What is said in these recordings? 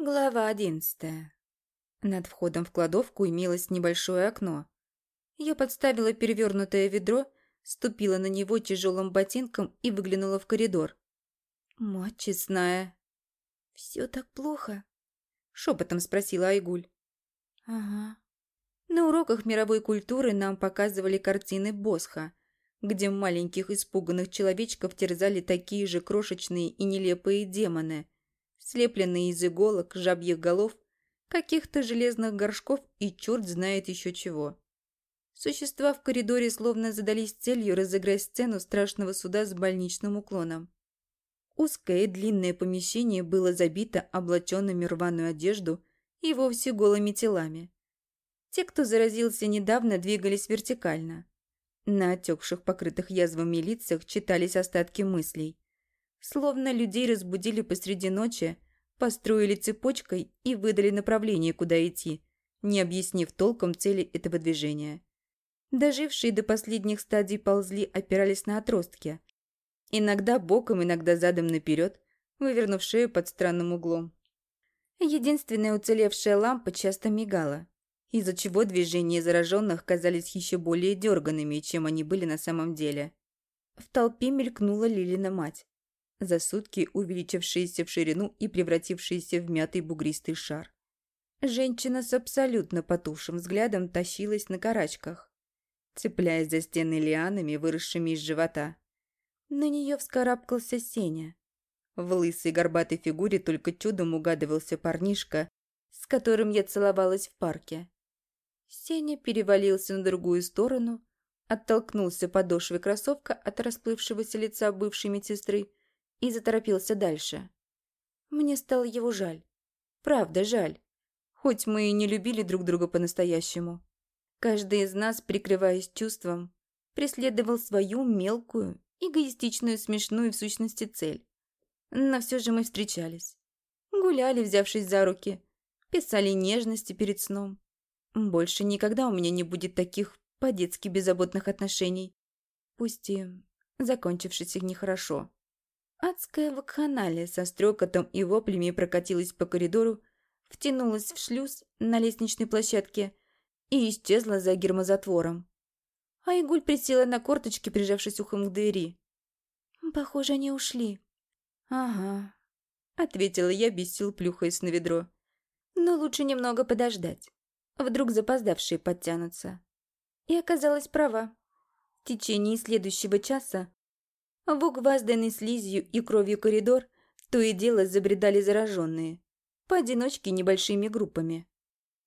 Глава одиннадцатая. Над входом в кладовку имелось небольшое окно. Я подставила перевернутое ведро, ступила на него тяжелым ботинком и выглянула в коридор. Мать честная. «Все так плохо?» – шепотом спросила Айгуль. «Ага». На уроках мировой культуры нам показывали картины Босха, где маленьких испуганных человечков терзали такие же крошечные и нелепые демоны – слепленные из иголок, жабьих голов, каких-то железных горшков и черт знает еще чего. Существа в коридоре словно задались целью разыграть сцену страшного суда с больничным уклоном. Узкое длинное помещение было забито облаченными рваную одежду и вовсе голыми телами. Те, кто заразился недавно, двигались вертикально. На отекших, покрытых язвами лицах читались остатки мыслей. Словно людей разбудили посреди ночи, построили цепочкой и выдали направление, куда идти, не объяснив толком цели этого движения. Дожившие до последних стадий ползли, опирались на отростки. Иногда боком, иногда задом наперед, вывернув шею под странным углом. Единственная уцелевшая лампа часто мигала, из-за чего движения зараженных казались еще более дерганными, чем они были на самом деле. В толпе мелькнула Лилина мать за сутки увеличившиеся в ширину и превратившиеся в мятый бугристый шар. Женщина с абсолютно потухшим взглядом тащилась на карачках, цепляясь за стены лианами, выросшими из живота. На нее вскарабкался Сеня. В лысой горбатой фигуре только чудом угадывался парнишка, с которым я целовалась в парке. Сеня перевалился на другую сторону, оттолкнулся подошвой кроссовка от расплывшегося лица бывшей медсестры и заторопился дальше. Мне стало его жаль. Правда, жаль. Хоть мы и не любили друг друга по-настоящему. Каждый из нас, прикрываясь чувством, преследовал свою мелкую, эгоистичную, смешную в сущности цель. Но все же мы встречались. Гуляли, взявшись за руки. Писали нежности перед сном. Больше никогда у меня не будет таких по-детски беззаботных отношений. Пусть и закончившись нехорошо. Адская вакханалия со стрекотом и воплями прокатилась по коридору, втянулась в шлюз на лестничной площадке и исчезла за гермозатвором. Айгуль присела на корточки, прижавшись ухом к двери. «Похоже, они ушли». «Ага», — ответила я, без сил плюхаясь на ведро. «Но лучше немного подождать. Вдруг запоздавшие подтянутся». И оказалась права. В течение следующего часа в угвазданный слизью и кровью коридор то и дело забредали зараженные. Поодиночке небольшими группами.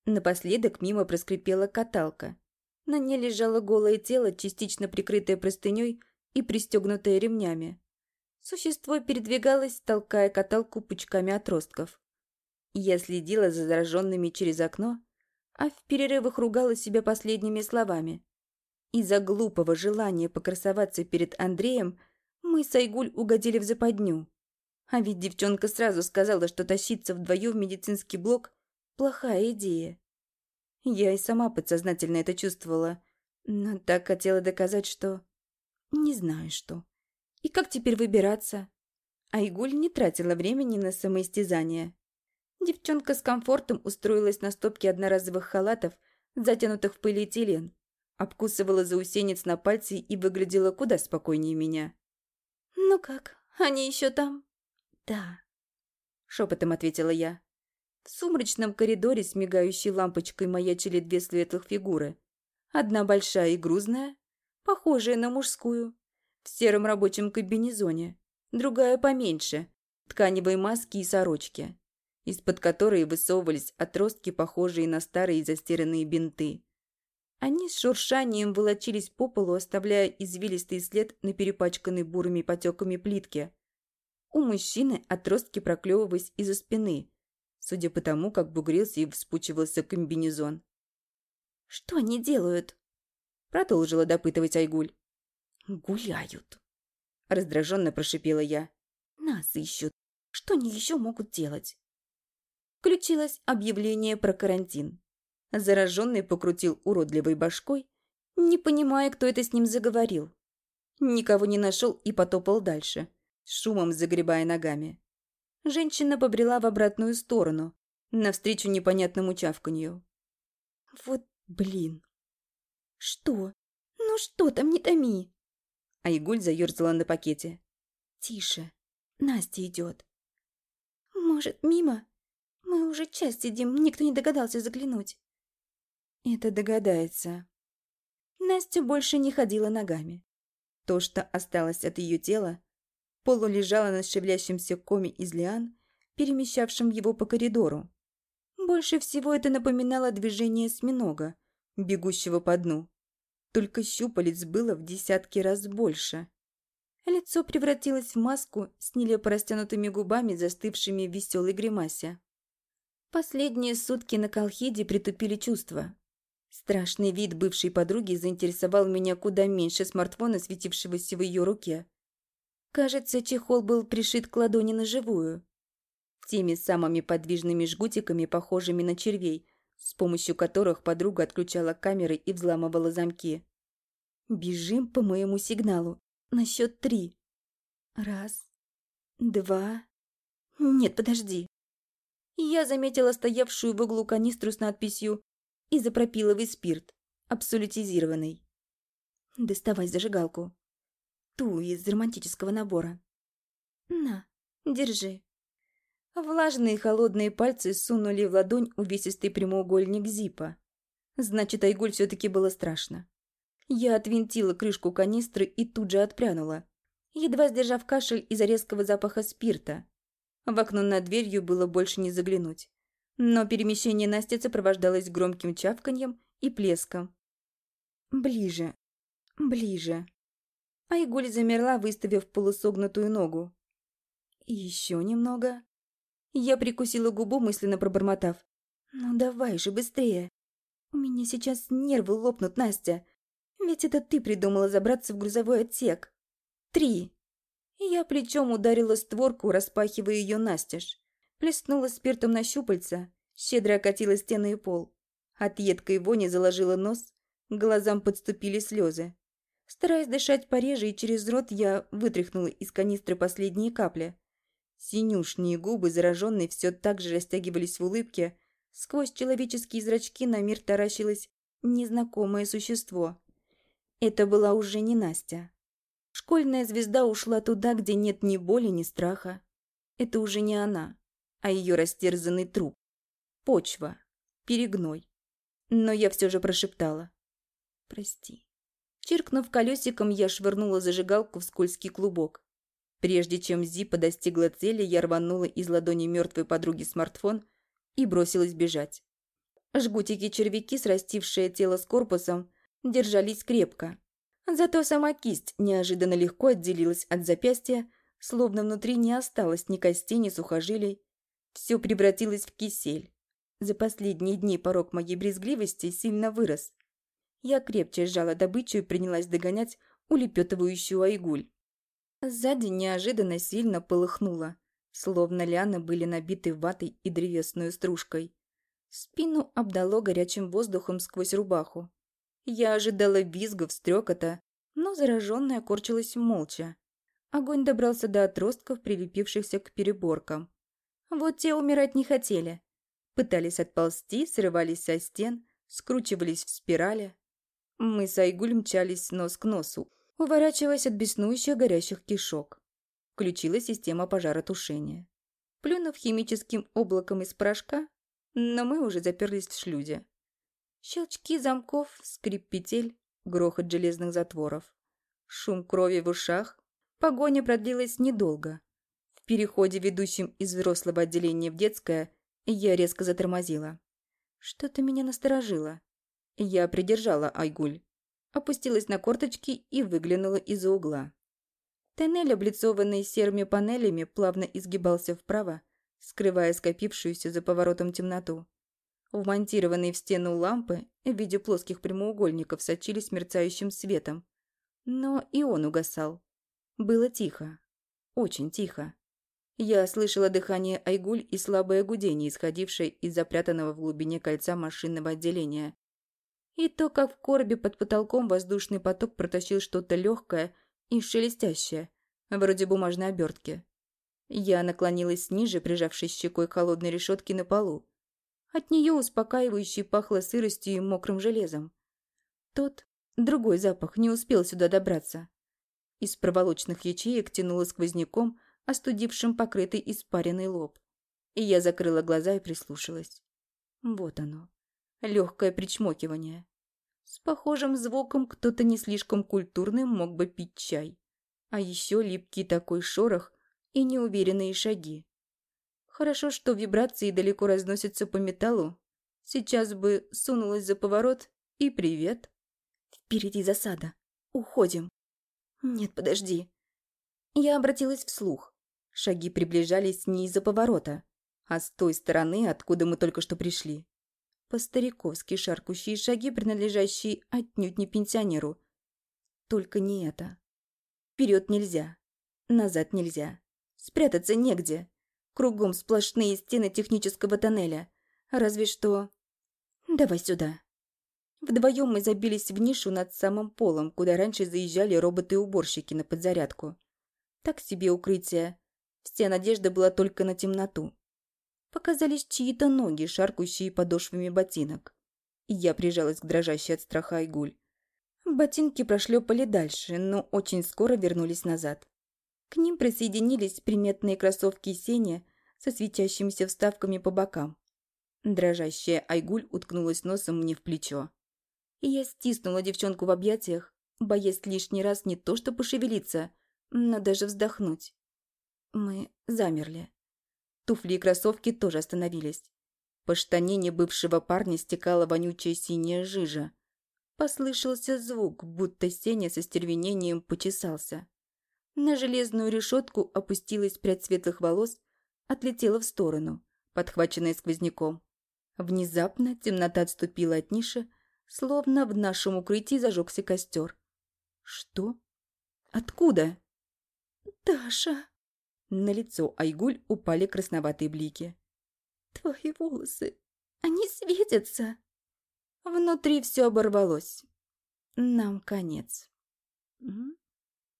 Напоследок мимо проскрипела каталка. На ней лежало голое тело, частично прикрытое простыней и пристегнутое ремнями. Существо передвигалось, толкая каталку пучками отростков. Я следила за зараженными через окно, а в перерывах ругала себя последними словами. Из-за глупого желания покрасоваться перед Андреем – мы с Айгуль угодили в западню. А ведь девчонка сразу сказала, что тащиться вдвоем в медицинский блок – плохая идея. Я и сама подсознательно это чувствовала, но так хотела доказать, что... Не знаю что. И как теперь выбираться? Айгуль не тратила времени на самоистязание. Девчонка с комфортом устроилась на стопке одноразовых халатов, затянутых в полиэтилен, обкусывала заусенец на пальце и выглядела куда спокойнее меня. «Ну как, они еще там?» «Да», — шепотом ответила я. В сумрачном коридоре с мигающей лампочкой маячили две светлых фигуры. Одна большая и грузная, похожая на мужскую, в сером рабочем комбинезоне, другая поменьше, тканевой маски и сорочки, из-под которой высовывались отростки, похожие на старые застиранные бинты. Они с шуршанием волочились по полу, оставляя извилистый след на перепачканной бурыми потеками плитке. У мужчины отростки проклевывались из-за спины, судя по тому, как бугрился и вспучивался комбинезон. «Что они делают?» Продолжила допытывать Айгуль. «Гуляют», — раздраженно прошипела я. «Нас ищут. Что они еще могут делать?» Включилось объявление про карантин. Зараженный покрутил уродливой башкой, не понимая, кто это с ним заговорил. Никого не нашел и потопал дальше, шумом загребая ногами. Женщина побрела в обратную сторону, навстречу непонятному чавканью. Вот блин. Что? Ну что там, не томи. Айгуль заерзала на пакете. Тише. Настя идет. Может, мимо? Мы уже час сидим, никто не догадался заглянуть. Это догадается. Настя больше не ходила ногами. То, что осталось от ее тела, полулежало на шевелящемся коме из лиан, перемещавшем его по коридору. Больше всего это напоминало движение осьминога, бегущего по дну. Только щупалец было в десятки раз больше. Лицо превратилось в маску с нелепо растянутыми губами, застывшими в веселой гримасе. Последние сутки на Колхиде притупили чувства. Страшный вид бывшей подруги заинтересовал меня куда меньше смартфона, светившегося в ее руке. Кажется, чехол был пришит к ладони на живую. Теми самыми подвижными жгутиками, похожими на червей, с помощью которых подруга отключала камеры и взламывала замки. «Бежим по моему сигналу. На счет три. Раз, два... Нет, подожди». Я заметила стоявшую в углу канистру с надписью изопропиловый спирт, абсолютизированный. Доставай зажигалку. Ту из романтического набора. На, держи. Влажные холодные пальцы сунули в ладонь увесистый прямоугольник зипа. Значит, Айгуль все-таки было страшно. Я отвинтила крышку канистры и тут же отпрянула, едва сдержав кашель из-за резкого запаха спирта. В окно над дверью было больше не заглянуть. Но перемещение Насти сопровождалось громким чавканьем и плеском. Ближе, ближе. Айгуль замерла, выставив полусогнутую ногу. Еще немного. Я прикусила губу, мысленно пробормотав. «Ну давай же, быстрее! У меня сейчас нервы лопнут, Настя! Ведь это ты придумала забраться в грузовой отсек! Три!» Я плечом ударила створку, распахивая ее настежь плеснула спиртом на щупальца, щедро окатила стены и пол. От едкой вони заложила нос, глазам подступили слезы. Стараясь дышать пореже и через рот, я вытряхнула из канистры последние капли. Синюшние губы, зараженные, все так же растягивались в улыбке. Сквозь человеческие зрачки на мир таращилось незнакомое существо. Это была уже не Настя. Школьная звезда ушла туда, где нет ни боли, ни страха. Это уже не она а ее растерзанный труп. Почва. Перегной. Но я все же прошептала. «Прости». Чиркнув колесиком, я швырнула зажигалку в скользкий клубок. Прежде чем Зипа достигла цели, я рванула из ладони мертвой подруги смартфон и бросилась бежать. Жгутики-червяки, срастившие тело с корпусом, держались крепко. Зато сама кисть неожиданно легко отделилась от запястья, словно внутри не осталось ни костей, ни сухожилий, все превратилось в кисель. За последние дни порог моей брезгливости сильно вырос. Я крепче сжала добычу и принялась догонять улепетывающую айгуль. Сзади неожиданно сильно полыхнуло, словно лианы были набиты ватой и древесной стружкой. Спину обдало горячим воздухом сквозь рубаху. Я ожидала визгов, стрекота, но зараженная корчилась молча. Огонь добрался до отростков, прилепившихся к переборкам. Вот те умирать не хотели. Пытались отползти, срывались со стен, скручивались в спирали. Мы с Айгуль мчались нос к носу, уворачиваясь от беснующих горящих кишок. Включилась система пожаротушения. Плюнув химическим облаком из порошка, но мы уже заперлись в шлюзе. Щелчки замков, скрип петель, грохот железных затворов. Шум крови в ушах. Погоня продлилась недолго переходе, ведущем из взрослого отделения в детское, я резко затормозила. Что-то меня насторожило. Я придержала Айгуль, опустилась на корточки и выглянула из-за угла. Тоннель, облицованный серыми панелями, плавно изгибался вправо, скрывая скопившуюся за поворотом темноту. Вмонтированные в стену лампы в виде плоских прямоугольников сочились мерцающим светом. Но и он угасал. Было тихо. Очень тихо. Я слышала дыхание Айгуль и слабое гудение, исходившее из запрятанного в глубине кольца машинного отделения. И то, как в коробе под потолком воздушный поток протащил что-то легкое и шелестящее, вроде бумажной обертки. Я наклонилась ниже, прижавшись щекой к холодной решетке на полу, От нее успокаивающе пахло сыростью и мокрым железом. Тот, другой запах, не успел сюда добраться. Из проволочных ячеек тянуло сквозняком, остудившим покрытый испаренный лоб. И я закрыла глаза и прислушалась. Вот оно. Легкое причмокивание. С похожим звуком кто-то не слишком культурный мог бы пить чай. А еще липкий такой шорох и неуверенные шаги. Хорошо, что вибрации далеко разносятся по металлу. Сейчас бы сунулась за поворот и привет. Впереди засада. Уходим. Нет, подожди. Я обратилась вслух. Шаги приближались не из-за поворота, а с той стороны, откуда мы только что пришли. По-стариковски шаркущие шаги, принадлежащие отнюдь не пенсионеру. Только не это. Вперед нельзя. Назад нельзя. Спрятаться негде. Кругом сплошные стены технического тоннеля. Разве что... Давай сюда. Вдвоем мы забились в нишу над самым полом, куда раньше заезжали роботы-уборщики на подзарядку. Так себе укрытие. Вся надежда была только на темноту. Показались чьи-то ноги, шаркающие подошвами ботинок. Я прижалась к дрожащей от страха Айгуль. Ботинки прошлепали дальше, но очень скоро вернулись назад. К ним присоединились приметные кроссовки Сеня со светящимися вставками по бокам. Дрожащая Айгуль уткнулась носом мне в плечо. И я стиснула девчонку в объятиях, боясь лишний раз не то что пошевелиться, но даже вздохнуть. Мы замерли. Туфли и кроссовки тоже остановились. По штанине бывшего парня стекала вонючая синяя жижа. Послышался звук, будто Сеня со стервенением почесался. На железную решетку опустилась прядь светлых волос, отлетела в сторону, подхваченная сквозняком. Внезапно темнота отступила от ниши, словно в нашем укрытии зажегся костер. Что? Откуда? Даша. На лицо Айгуль упали красноватые блики. Твои волосы, они светятся. Внутри все оборвалось. Нам конец.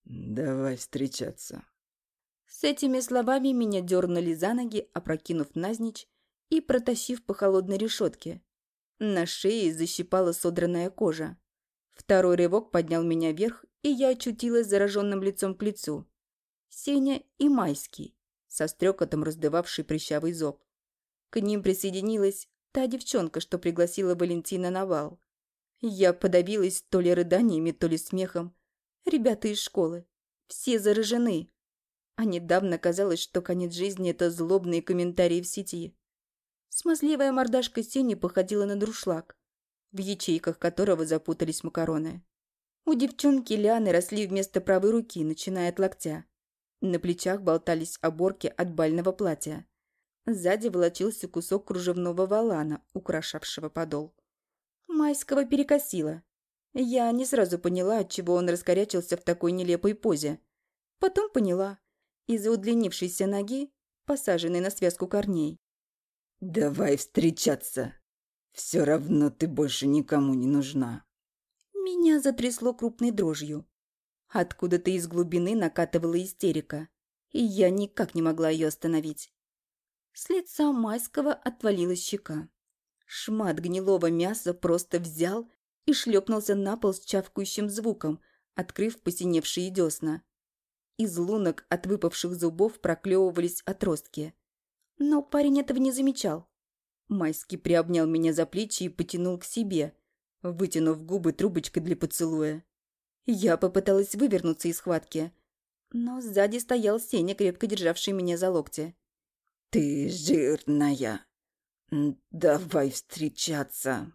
«Давай встречаться». С этими словами меня дернули за ноги, опрокинув назничь и протащив по холодной решетке. На шее защипала содранная кожа. Второй рывок поднял меня вверх, и я очутилась зараженным лицом к лицу. Сеня и Майский, со стрекотом раздававший прыщавый зоб. К ним присоединилась та девчонка, что пригласила Валентина на бал. Я подавилась то ли рыданиями, то ли смехом, Ребята из школы. Все заражены. А недавно казалось, что конец жизни – это злобные комментарии в сети. Смазливая мордашка Сени походила на друшлаг, в ячейках которого запутались макароны. У девчонки Лианы росли вместо правой руки, начиная от локтя. На плечах болтались оборки от бального платья. Сзади волочился кусок кружевного валана, украшавшего подол. Майского перекосило. Я не сразу поняла, отчего он раскорячился в такой нелепой позе. Потом поняла. Из-за удлинившейся ноги, посаженной на связку корней. «Давай встречаться. Все равно ты больше никому не нужна». Меня затрясло крупной дрожью. Откуда-то из глубины накатывала истерика, и я никак не могла ее остановить. С лица Майского отвалилась щека. Шмат гнилого мяса просто взял и шлепнулся на пол с чавкающим звуком, открыв посиневшие десна. Из лунок от выпавших зубов проклевывались отростки. Но парень этого не замечал. Майский приобнял меня за плечи и потянул к себе, вытянув губы трубочкой для поцелуя. Я попыталась вывернуться из схватки, но сзади стоял Сеня, крепко державший меня за локти. «Ты жирная. Давай встречаться».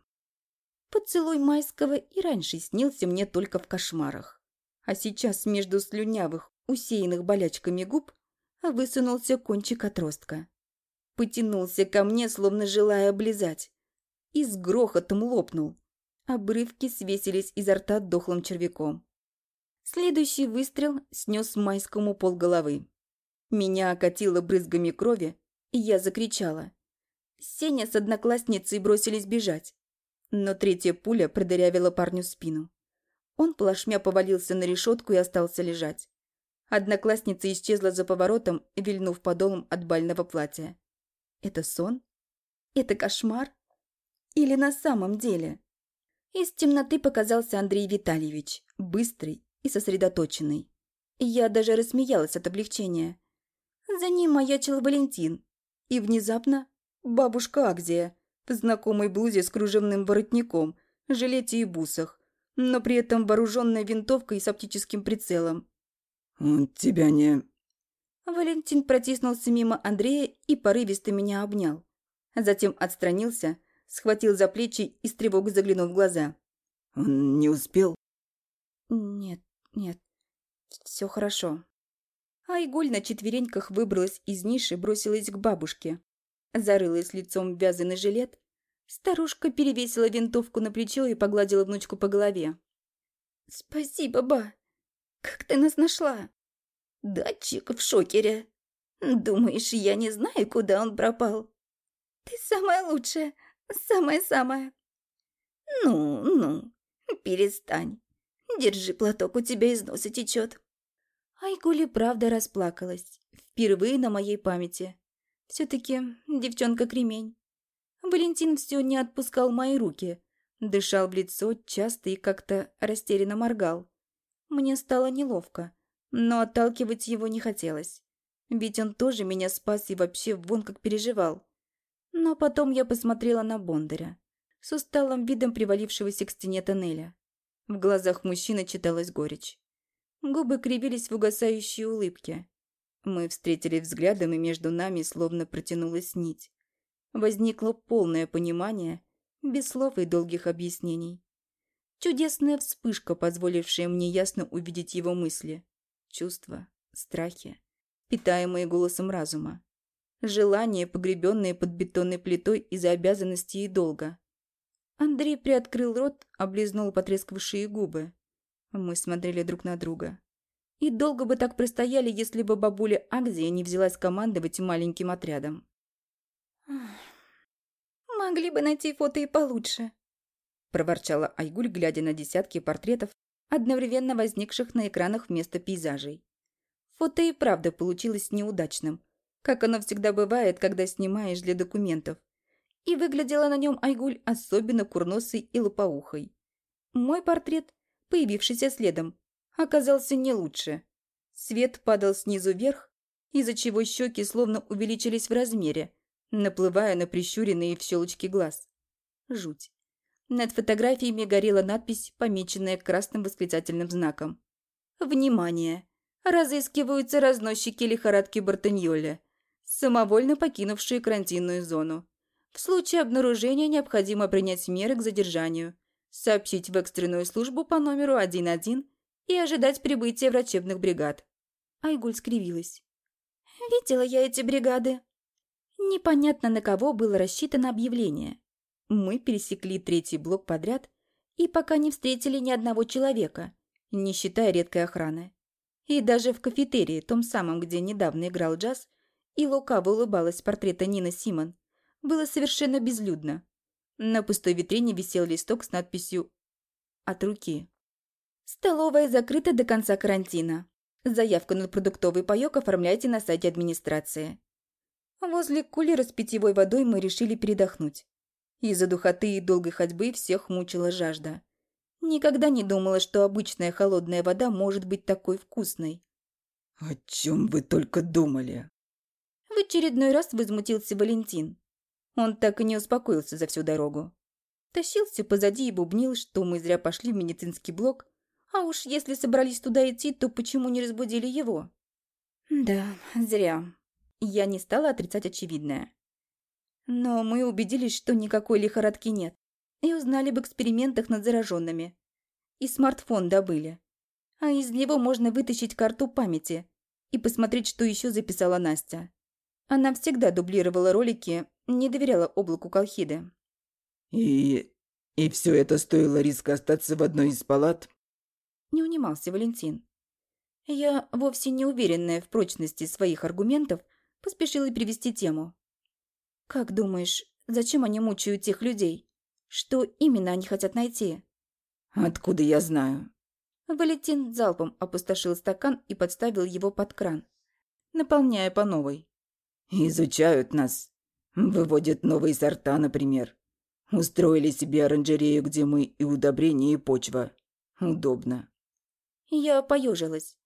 Поцелуй майского и раньше снился мне только в кошмарах. А сейчас между слюнявых, усеянных болячками губ, высунулся кончик отростка. Потянулся ко мне, словно желая облизать. И с грохотом лопнул. Обрывки свесились изо рта дохлым червяком. Следующий выстрел снес майскому полголовы. Меня окатило брызгами крови, и я закричала. Сеня с одноклассницей бросились бежать. Но третья пуля продырявила парню спину. Он плашмя повалился на решетку и остался лежать. Одноклассница исчезла за поворотом, вильнув подолом от бального платья. Это сон? Это кошмар? Или на самом деле? Из темноты показался Андрей Витальевич, быстрый и сосредоточенный. Я даже рассмеялась от облегчения. За ним маячил Валентин. И внезапно бабушка Агзия в знакомой блузе с кружевным воротником, жилете и бусах, но при этом вооруженная винтовкой с оптическим прицелом. «Он тебя не...» Валентин протиснулся мимо Андрея и порывисто меня обнял. Затем отстранился, схватил за плечи и с тревогой заглянул в глаза. «Он не успел?» «Нет, нет, все хорошо». Айгуль на четвереньках выбралась из ниши, бросилась к бабушке. Зарылась лицом в вязаный жилет. Старушка перевесила винтовку на плечо и погладила внучку по голове. «Спасибо, ба. Как ты нас нашла?» «Датчик в шокере. Думаешь, я не знаю, куда он пропал?» «Ты самая лучшая, самая-самая». «Ну, ну, перестань. Держи платок, у тебя из носа течет». Айгули правда расплакалась. Впервые на моей памяти. Все-таки девчонка-кремень. Валентин все не отпускал мои руки. Дышал в лицо часто и как-то растерянно моргал. Мне стало неловко, но отталкивать его не хотелось. Ведь он тоже меня спас и вообще вон как переживал. Но потом я посмотрела на Бондаря, с усталым видом привалившегося к стене тоннеля. В глазах мужчины читалась горечь. Губы кривились в угасающей улыбке. Мы встретили взглядом, и между нами словно протянулась нить. Возникло полное понимание, без слов и долгих объяснений. Чудесная вспышка, позволившая мне ясно увидеть его мысли, чувства, страхи, питаемые голосом разума. Желания, погребенные под бетонной плитой из-за обязанностей и долга. Андрей приоткрыл рот, облизнул потрескавшие губы. Мы смотрели друг на друга. И долго бы так простояли, если бы бабуля Агзия не взялась командовать маленьким отрядом. «Могли бы найти фото и получше», – проворчала Айгуль, глядя на десятки портретов, одновременно возникших на экранах вместо пейзажей. Фото и правда получилось неудачным, как оно всегда бывает, когда снимаешь для документов. И выглядела на нем Айгуль особенно курносой и лопоухой. Мой портрет появившийся следом, оказался не лучше. Свет падал снизу вверх, из-за чего щеки словно увеличились в размере, наплывая на прищуренные в щелочки глаз. Жуть. Над фотографиями горела надпись, помеченная красным восклицательным знаком. «Внимание! Разыскиваются разносчики лихорадки Бартеньоля, самовольно покинувшие карантинную зону. В случае обнаружения необходимо принять меры к задержанию сообщить в экстренную службу по номеру 11 и ожидать прибытия врачебных бригад. Айгуль скривилась. «Видела я эти бригады». Непонятно, на кого было рассчитано объявление. Мы пересекли третий блок подряд и пока не встретили ни одного человека, не считая редкой охраны. И даже в кафетерии, том самом, где недавно играл джаз, и лукаво улыбалась портрета Нины Симон, было совершенно безлюдно. На пустой витрине висел листок с надписью «От руки». Столовая закрыта до конца карантина. Заявку на продуктовый паёк оформляйте на сайте администрации. Возле кулера с питьевой водой мы решили передохнуть. Из-за духоты и долгой ходьбы всех мучила жажда. Никогда не думала, что обычная холодная вода может быть такой вкусной. «О чем вы только думали?» В очередной раз возмутился Валентин. Он так и не успокоился за всю дорогу. Тащился позади и бубнил, что мы зря пошли в медицинский блок, а уж если собрались туда идти, то почему не разбудили его? Да, зря. Я не стала отрицать очевидное. Но мы убедились, что никакой лихорадки нет, и узнали об экспериментах над зараженными. И смартфон добыли. А из него можно вытащить карту памяти и посмотреть, что еще записала Настя. Она всегда дублировала ролики, не доверяла облаку Колхиды. «И... и все это стоило риска остаться в одной из палат?» Не унимался Валентин. Я, вовсе не уверенная в прочности своих аргументов, поспешила привести тему. «Как думаешь, зачем они мучают тех людей? Что именно они хотят найти?» «Откуда я знаю?» Валентин залпом опустошил стакан и подставил его под кран, наполняя по новой. «Изучают нас. Выводят новые сорта, например. Устроили себе оранжерею, где мы и удобрения, и почва. Удобно. Я поежилась.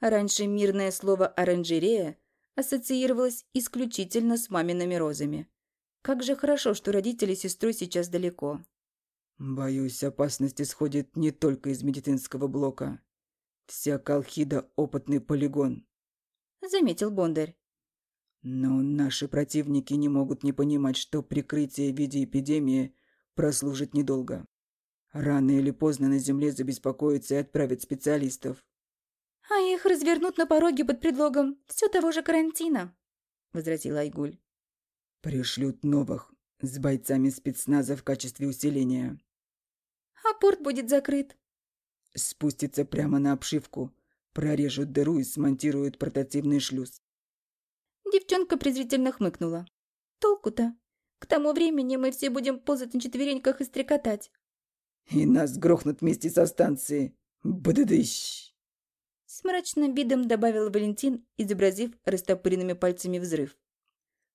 Раньше мирное слово «оранжерея» ассоциировалось исключительно с мамиными розами. Как же хорошо, что родители с сестрой сейчас далеко. Боюсь, опасность исходит не только из медицинского блока. Вся Колхида — опытный полигон. Заметил Бондарь. Но наши противники не могут не понимать, что прикрытие в виде эпидемии прослужит недолго. Рано или поздно на Земле забеспокоятся и отправят специалистов. «А их развернут на пороге под предлогом все того же карантина», — возразила Айгуль. «Пришлют новых, с бойцами спецназа в качестве усиления». «А порт будет закрыт». «Спустится прямо на обшивку, прорежут дыру и смонтируют портативный шлюз». Девчонка презрительно хмыкнула. «Толку-то? К тому времени мы все будем ползать на четвереньках и стрекотать». «И нас грохнут вместе со станции. Бададыщ!» С мрачным видом добавил Валентин, изобразив растопыренными пальцами взрыв.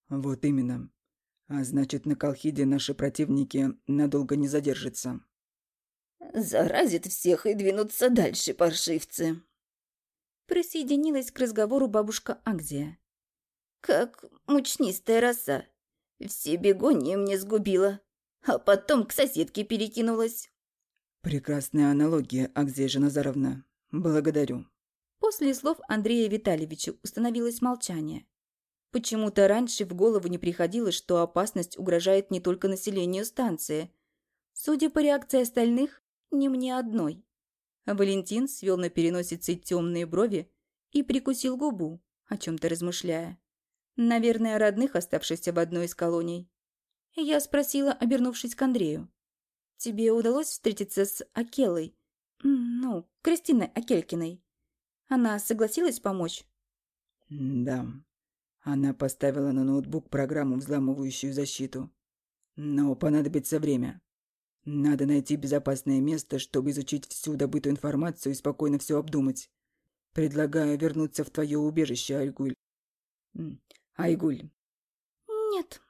«Вот именно. А значит, на Колхиде наши противники надолго не задержатся». «Заразит всех и двинутся дальше, паршивцы!» Присоединилась к разговору бабушка Агзия. «Как мучнистая роса. Все бегонья мне сгубила, а потом к соседке перекинулась». «Прекрасная аналогия, Агзия Жаназаровна. Благодарю». После слов Андрея Витальевича установилось молчание. Почему-то раньше в голову не приходило, что опасность угрожает не только населению станции. Судя по реакции остальных, не мне одной. Валентин свел на переносице темные брови и прикусил губу, о чем-то размышляя. Наверное, родных, оставшихся в одной из колоний. Я спросила, обернувшись к Андрею. «Тебе удалось встретиться с Акелой? Ну, Кристиной Акелькиной?» Она согласилась помочь? Да. Она поставила на ноутбук программу, взламывающую защиту. Но понадобится время. Надо найти безопасное место, чтобы изучить всю добытую информацию и спокойно все обдумать. Предлагаю вернуться в твое убежище, Айгуль. Айгуль. Нет.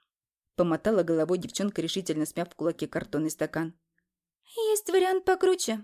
Помотала головой девчонка, решительно смяв в кулаке картонный стакан. Есть вариант покруче.